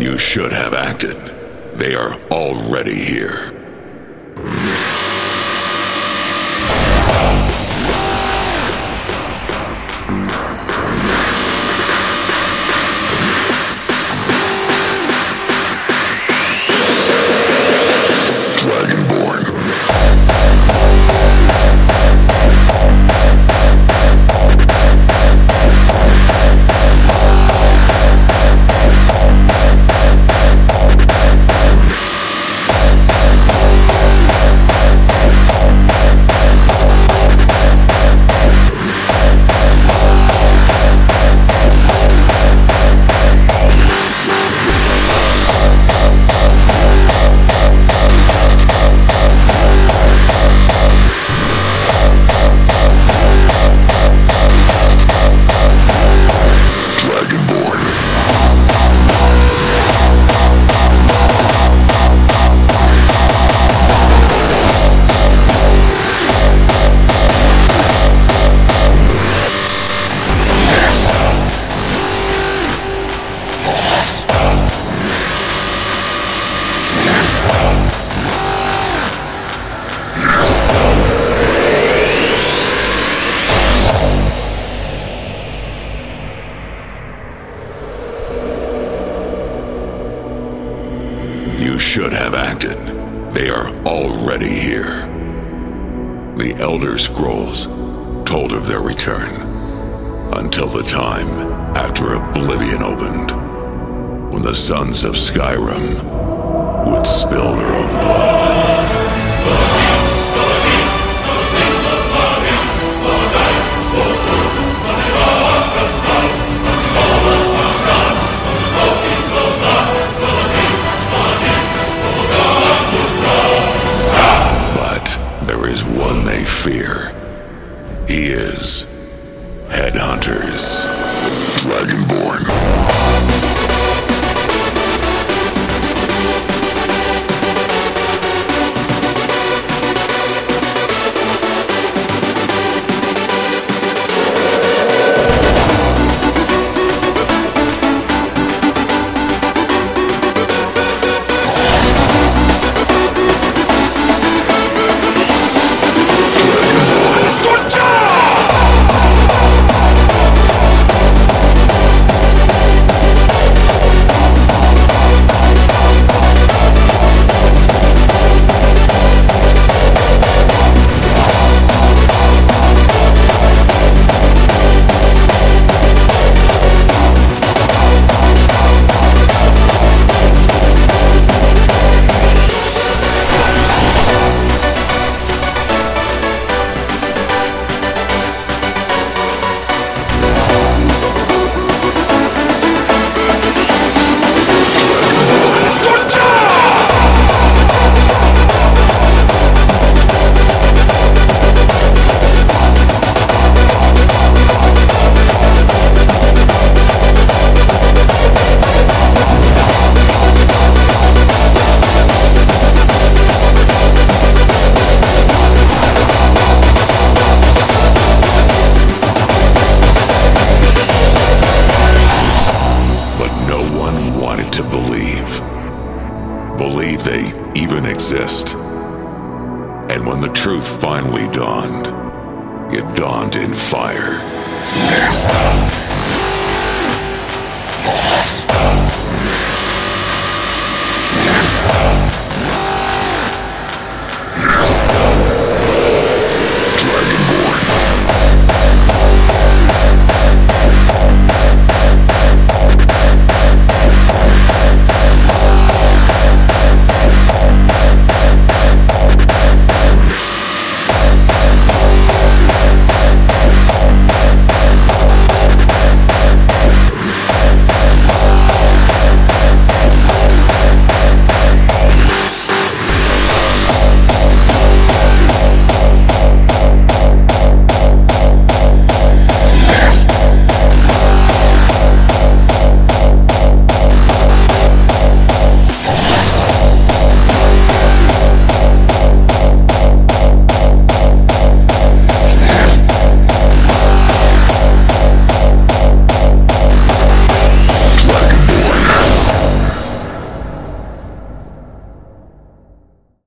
You should have acted. They are already here. Should have acted. They are already here. The Elder Scrolls told of their return until the time after Oblivion opened, when the sons of Skyrim would spill their own blood. But there is one they fear. He is Headhunters. Dragonborn. exist. And when the truth finally dawned, it dawned in fire.